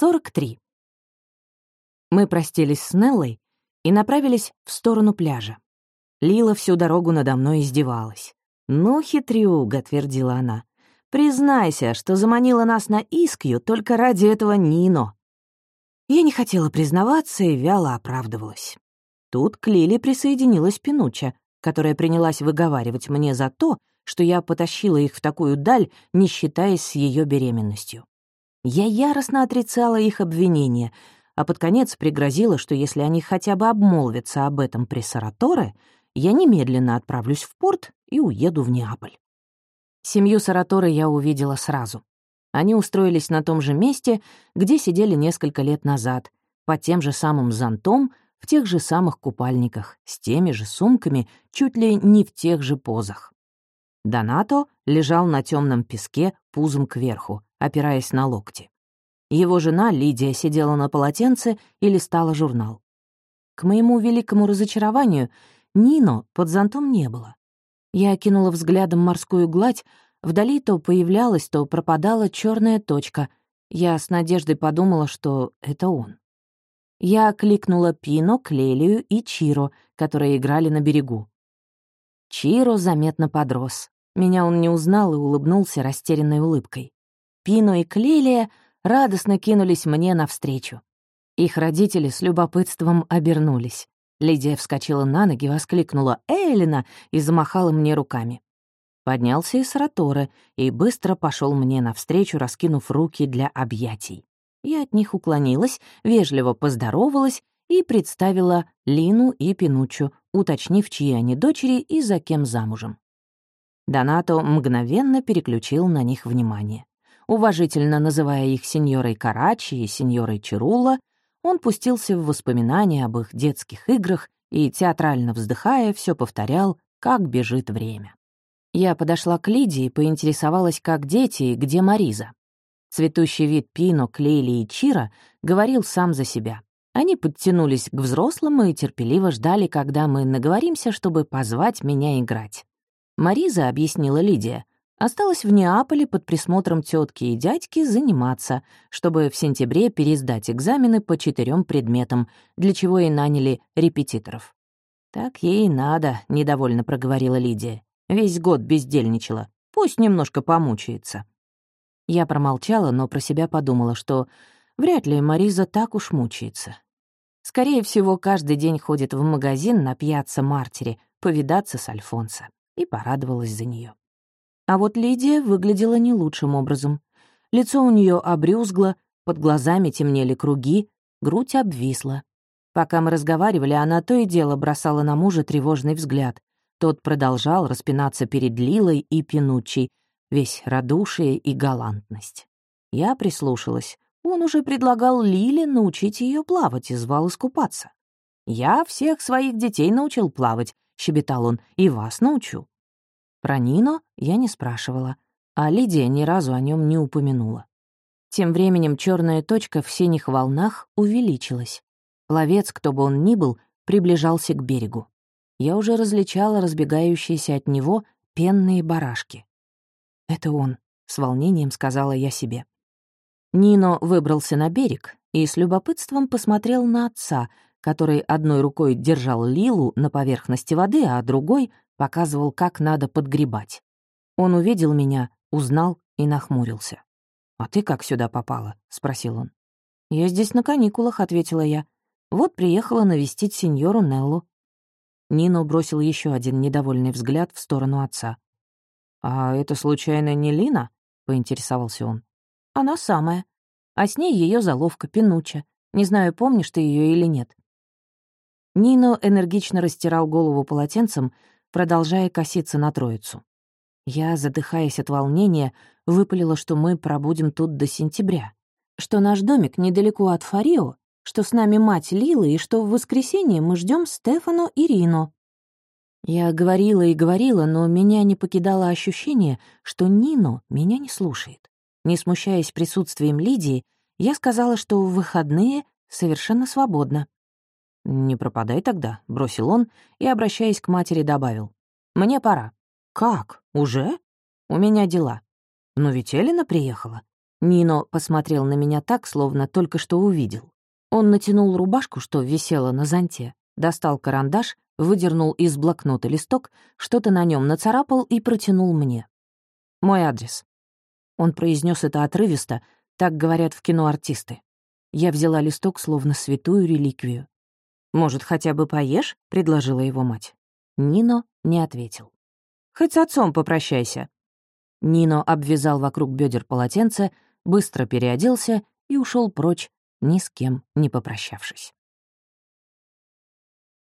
43. Мы простились с Неллой и направились в сторону пляжа. Лила всю дорогу надо мной издевалась. «Ну, хитрюга», — твердила она, — «признайся, что заманила нас на Искью только ради этого Нино». Я не хотела признаваться и вяло оправдывалась. Тут к Лиле присоединилась Пинуча, которая принялась выговаривать мне за то, что я потащила их в такую даль, не считаясь с ее беременностью. Я яростно отрицала их обвинения, а под конец пригрозила, что если они хотя бы обмолвятся об этом при Сараторе, я немедленно отправлюсь в порт и уеду в Неаполь. Семью Сараторы я увидела сразу. Они устроились на том же месте, где сидели несколько лет назад, под тем же самым зонтом, в тех же самых купальниках, с теми же сумками, чуть ли не в тех же позах. Донато лежал на темном песке пузом кверху, опираясь на локти. Его жена Лидия сидела на полотенце и листала журнал. К моему великому разочарованию Нино под зонтом не было. Я окинула взглядом морскую гладь, вдали то появлялась, то пропадала черная точка. Я с надеждой подумала, что это он. Я окликнула Пино, Клелию и Чиро, которые играли на берегу. Чиро заметно подрос. Меня он не узнал и улыбнулся растерянной улыбкой. Пино и Клелия радостно кинулись мне навстречу. Их родители с любопытством обернулись. Лидия вскочила на ноги, воскликнула «Эллина!» и замахала мне руками. Поднялся из Сараторы и быстро пошел мне навстречу, раскинув руки для объятий. Я от них уклонилась, вежливо поздоровалась и представила Лину и Пинучу, уточнив, чьи они дочери и за кем замужем. Донато мгновенно переключил на них внимание. Уважительно называя их сеньорой Карачи и сеньорой Чирула, он пустился в воспоминания об их детских играх и, театрально вздыхая, все повторял, как бежит время. Я подошла к Лидии и поинтересовалась, как дети и где Мариза. Цветущий вид Пино, Клейли и Чира говорил сам за себя. Они подтянулись к взрослым и терпеливо ждали, когда мы наговоримся, чтобы позвать меня играть. Мариза, объяснила Лидия, осталась в Неаполе под присмотром тетки и дядьки заниматься, чтобы в сентябре пересдать экзамены по четырем предметам, для чего и наняли репетиторов. «Так ей и надо», — недовольно проговорила Лидия. «Весь год бездельничала. Пусть немножко помучается». Я промолчала, но про себя подумала, что вряд ли Мариза так уж мучается. Скорее всего, каждый день ходит в магазин на пьяцца Мартире повидаться с Альфонсо, и порадовалась за нее. А вот Лидия выглядела не лучшим образом. Лицо у нее обрюзгло, под глазами темнели круги, грудь обвисла. Пока мы разговаривали, она то и дело бросала на мужа тревожный взгляд. Тот продолжал распинаться перед Лилой и Пинуччи, весь радушие и галантность. Я прислушалась. Он уже предлагал Лиле научить ее плавать и звал искупаться. «Я всех своих детей научил плавать», — щебетал он, — «и вас научу». Про Нино я не спрашивала, а Лидия ни разу о нем не упомянула. Тем временем черная точка в синих волнах увеличилась. Пловец, кто бы он ни был, приближался к берегу. Я уже различала разбегающиеся от него пенные барашки. «Это он», — с волнением сказала я себе. Нино выбрался на берег и с любопытством посмотрел на отца, который одной рукой держал Лилу на поверхности воды, а другой показывал, как надо подгребать. Он увидел меня, узнал и нахмурился. «А ты как сюда попала?» — спросил он. «Я здесь на каникулах», — ответила я. «Вот приехала навестить сеньору Неллу». Нино бросил еще один недовольный взгляд в сторону отца. «А это, случайно, не Лина?» — поинтересовался он. «Она самая. А с ней ее заловка, Пинуча. Не знаю, помнишь ты ее или нет». Нино энергично растирал голову полотенцем, продолжая коситься на троицу. Я, задыхаясь от волнения, выпалила, что мы пробудем тут до сентября, что наш домик недалеко от Фарио, что с нами мать Лилы и что в воскресенье мы ждем Стефано и Рино. Я говорила и говорила, но меня не покидало ощущение, что Нино меня не слушает. Не смущаясь присутствием Лидии, я сказала, что в выходные совершенно свободна. «Не пропадай тогда», — бросил он и, обращаясь к матери, добавил. «Мне пора». «Как? Уже? У меня дела». «Но ведь Элина приехала». Нино посмотрел на меня так, словно только что увидел. Он натянул рубашку, что висела на зонте, достал карандаш, выдернул из блокнота листок, что-то на нем нацарапал и протянул мне. «Мой адрес». Он произнес это отрывисто, так говорят в кино артисты. Я взяла листок, словно святую реликвию. «Может, хотя бы поешь?» — предложила его мать. Нино не ответил. «Хоть с отцом попрощайся». Нино обвязал вокруг бедер полотенце, быстро переоделся и ушел прочь, ни с кем не попрощавшись.